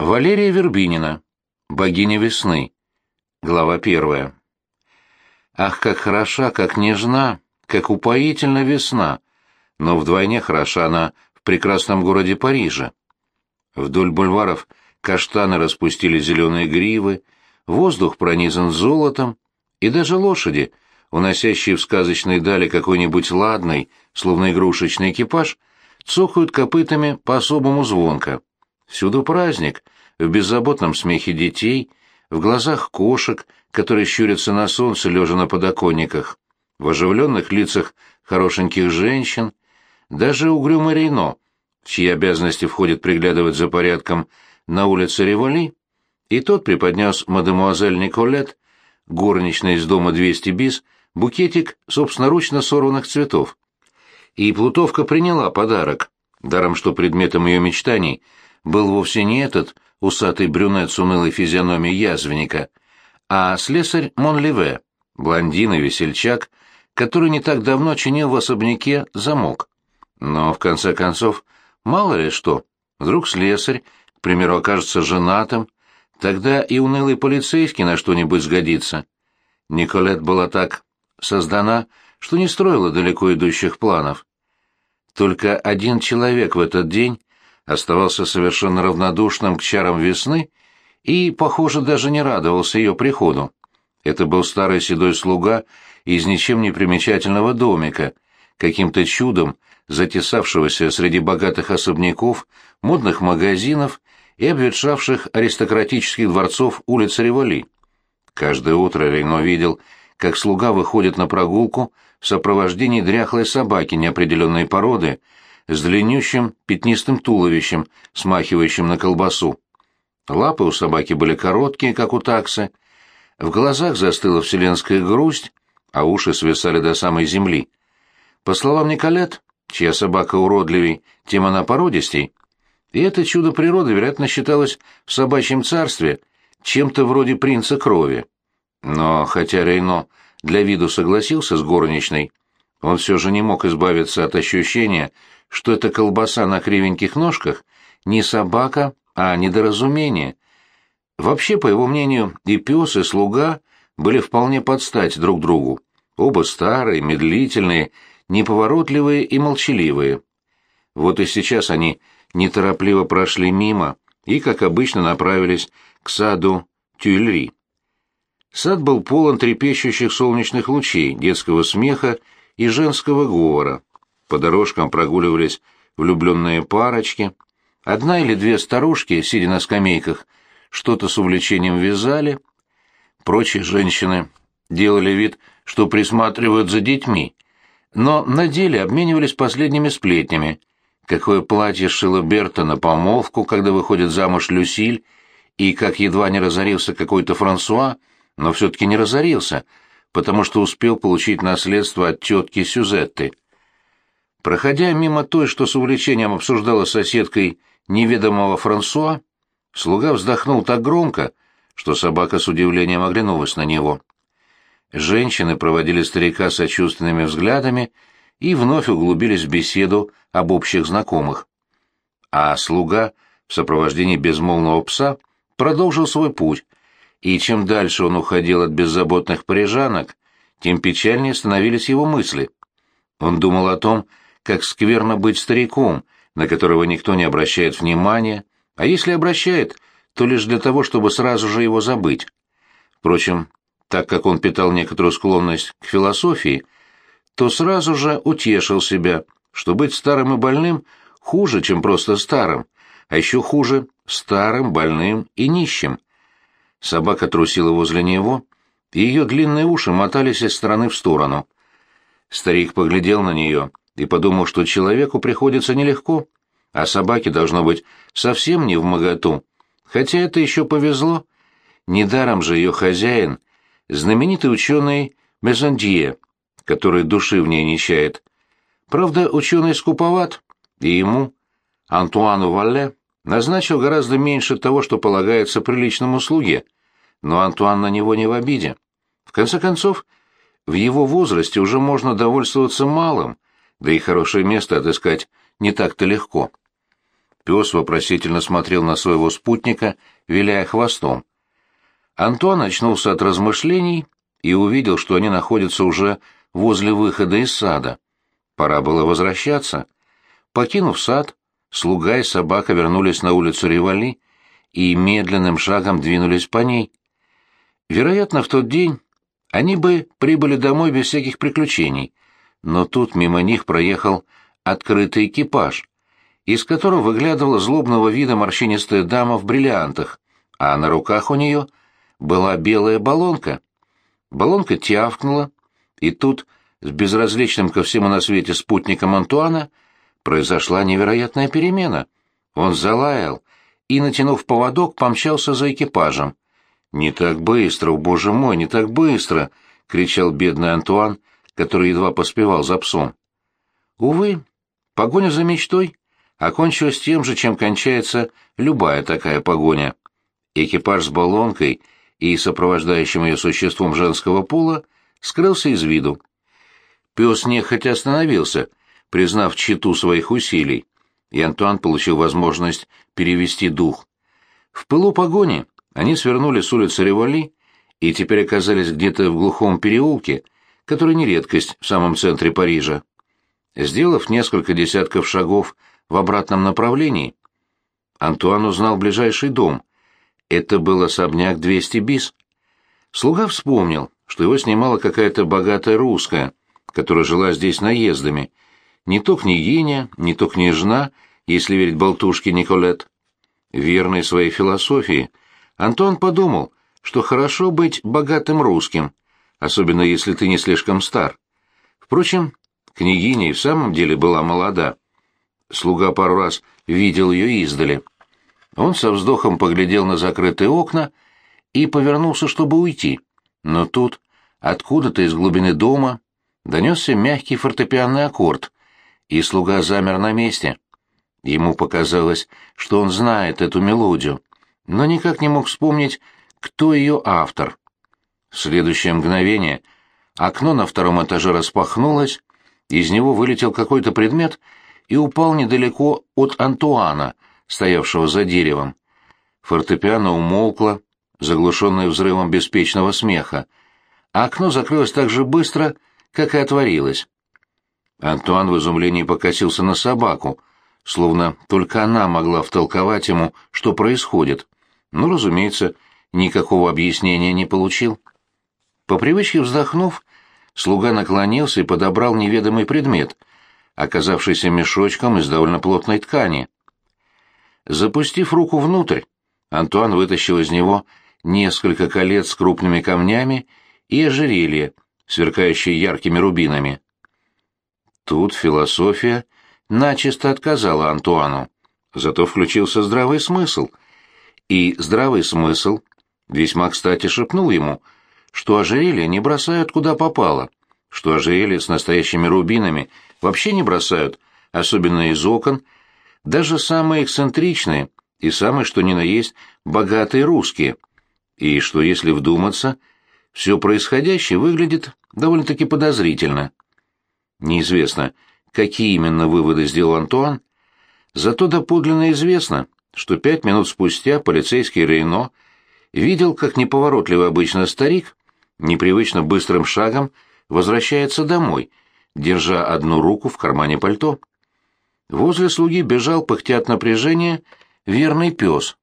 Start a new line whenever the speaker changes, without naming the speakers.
Валерия Вербинина. Богиня весны. Глава первая. Ах, как хороша, как нежна, как упоительна весна, но вдвойне хороша она в прекрасном городе Париже. Вдоль бульваров каштаны распустили зеленые гривы, воздух пронизан золотом, и даже лошади, уносящие в сказочной дали какой-нибудь ладный, словно игрушечный экипаж, цокают копытами по-особому звонко. Всюду праздник, в беззаботном смехе детей, в глазах кошек, которые щурятся на солнце, лежа на подоконниках, в оживленных лицах хорошеньких женщин, даже угрюмый Рейно, в чьи обязанности входит приглядывать за порядком на улице Револи, и тот преподнес мадемуазель Николет, горничной из дома 200 бис, букетик собственноручно сорванных цветов. И Плутовка приняла подарок, даром что предметом ее мечтаний — был вовсе не этот усатый брюнет с унылой физиономией язвенника, а слесарь Монливе, блондин и весельчак, который не так давно чинил в особняке замок. Но, в конце концов, мало ли что, вдруг слесарь, к примеру, окажется женатым, тогда и унылый полицейский на что-нибудь сгодится. Николет была так создана, что не строила далеко идущих планов. Только один человек в этот день оставался совершенно равнодушным к чарам весны и, похоже, даже не радовался ее приходу. Это был старый седой слуга из ничем не примечательного домика, каким-то чудом затесавшегося среди богатых особняков, модных магазинов и обветшавших аристократических дворцов улицы Револи. Каждое утро Рейно видел, как слуга выходит на прогулку в сопровождении дряхлой собаки неопределенной породы, с длиннющим пятнистым туловищем, смахивающим на колбасу. Лапы у собаки были короткие, как у таксы. В глазах застыла вселенская грусть, а уши свисали до самой земли. По словам Николет, чья собака уродливей, тем она породистей, и это чудо природы, вероятно, считалось в собачьем царстве чем-то вроде принца крови. Но хотя Рейно для виду согласился с горничной, он все же не мог избавиться от ощущения, что эта колбаса на кривеньких ножках не собака, а недоразумение. Вообще, по его мнению, и пес, и слуга были вполне под стать друг другу. Оба старые, медлительные, неповоротливые и молчаливые. Вот и сейчас они неторопливо прошли мимо и, как обычно, направились к саду Тюильри. Сад был полон трепещущих солнечных лучей, детского смеха и женского говора. По дорожкам прогуливались влюбленные парочки. Одна или две старушки, сидя на скамейках, что-то с увлечением вязали. Прочие женщины делали вид, что присматривают за детьми, но на деле обменивались последними сплетнями. Какое платье шила Берта на помолвку, когда выходит замуж Люсиль, и как едва не разорился какой-то Франсуа, но все-таки не разорился, потому что успел получить наследство от тетки Сюзетты. Проходя мимо той, что с увлечением обсуждала соседкой неведомого Франсуа, слуга вздохнул так громко, что собака с удивлением оглянулась на него. Женщины проводили старика сочувственными взглядами и вновь углубились в беседу об общих знакомых. А слуга в сопровождении безмолвного пса продолжил свой путь, и чем дальше он уходил от беззаботных парижанок, тем печальнее становились его мысли. Он думал о том, как скверно быть стариком, на которого никто не обращает внимания, а если обращает, то лишь для того, чтобы сразу же его забыть. Впрочем, так как он питал некоторую склонность к философии, то сразу же утешил себя, что быть старым и больным хуже, чем просто старым, а еще хуже — старым, больным и нищим. Собака трусила возле него, и ее длинные уши мотались из стороны в сторону. Старик поглядел на нее и подумал, что человеку приходится нелегко, а собаке должно быть совсем не в моготу. Хотя это еще повезло. Недаром же ее хозяин, знаменитый ученый Мезондье, который души в ней не чает. Правда, ученый скуповат, и ему, Антуану Валле, назначил гораздо меньше того, что полагается приличному слуге, но Антуан на него не в обиде. В конце концов, в его возрасте уже можно довольствоваться малым, да и хорошее место отыскать не так-то легко. Пес вопросительно смотрел на своего спутника, виляя хвостом. Антуан очнулся от размышлений и увидел, что они находятся уже возле выхода из сада. Пора было возвращаться. Покинув сад, слуга и собака вернулись на улицу Ревали и медленным шагом двинулись по ней. Вероятно, в тот день они бы прибыли домой без всяких приключений, но тут мимо них проехал открытый экипаж, из которого выглядывала злобного вида морщинистая дама в бриллиантах, а на руках у нее была белая баллонка. Баллонка тявкнула, и тут, с безразличным ко всему на свете спутником Антуана, произошла невероятная перемена. Он залаял и, натянув поводок, помчался за экипажем. «Не так быстро, о боже мой, не так быстро!» — кричал бедный Антуан, который едва поспевал за псом. Увы, погоня за мечтой окончилась тем же, чем кончается любая такая погоня. Экипаж с баллонкой и сопровождающим ее существом женского пола скрылся из виду. Пес нехотя остановился, признав читу своих усилий, и Антуан получил возможность перевести дух. В пылу погони они свернули с улицы Револи и теперь оказались где-то в глухом переулке, который не редкость в самом центре Парижа. Сделав несколько десятков шагов в обратном направлении, Антуан узнал ближайший дом. Это был особняк 200 бис. Слуга вспомнил, что его снимала какая-то богатая русская, которая жила здесь наездами. Не то княгиня, не то княжна, если верить болтушке Николет. Верный своей философии — Антон подумал, что хорошо быть богатым русским, особенно если ты не слишком стар. Впрочем, княгиня и в самом деле была молода. Слуга пару раз видел ее издали. Он со вздохом поглядел на закрытые окна и повернулся, чтобы уйти. Но тут, откуда-то из глубины дома, донесся мягкий фортепианный аккорд, и слуга замер на месте. Ему показалось, что он знает эту мелодию но никак не мог вспомнить, кто ее автор. В следующее мгновение окно на втором этаже распахнулось, из него вылетел какой-то предмет и упал недалеко от Антуана, стоявшего за деревом. Фортепиано умолкло, заглушенное взрывом беспечного смеха, а окно закрылось так же быстро, как и отворилось. Антуан в изумлении покосился на собаку, словно только она могла втолковать ему, что происходит но, разумеется, никакого объяснения не получил. По привычке вздохнув, слуга наклонился и подобрал неведомый предмет, оказавшийся мешочком из довольно плотной ткани. Запустив руку внутрь, Антуан вытащил из него несколько колец с крупными камнями и ожерелье, сверкающее яркими рубинами. Тут философия начисто отказала Антуану, зато включился здравый смысл — и здравый смысл весьма кстати шепнул ему, что ожерелье не бросают куда попало, что ожерелье с настоящими рубинами вообще не бросают, особенно из окон, даже самые эксцентричные и самые что ни на есть богатые русские, и что, если вдуматься, все происходящее выглядит довольно-таки подозрительно. Неизвестно, какие именно выводы сделал Антуан, зато доподлинно известно, что пять минут спустя полицейский Рейно видел, как неповоротливый обычно старик непривычно быстрым шагом возвращается домой, держа одну руку в кармане пальто. Возле слуги бежал, пыхтя от напряжения, верный пес,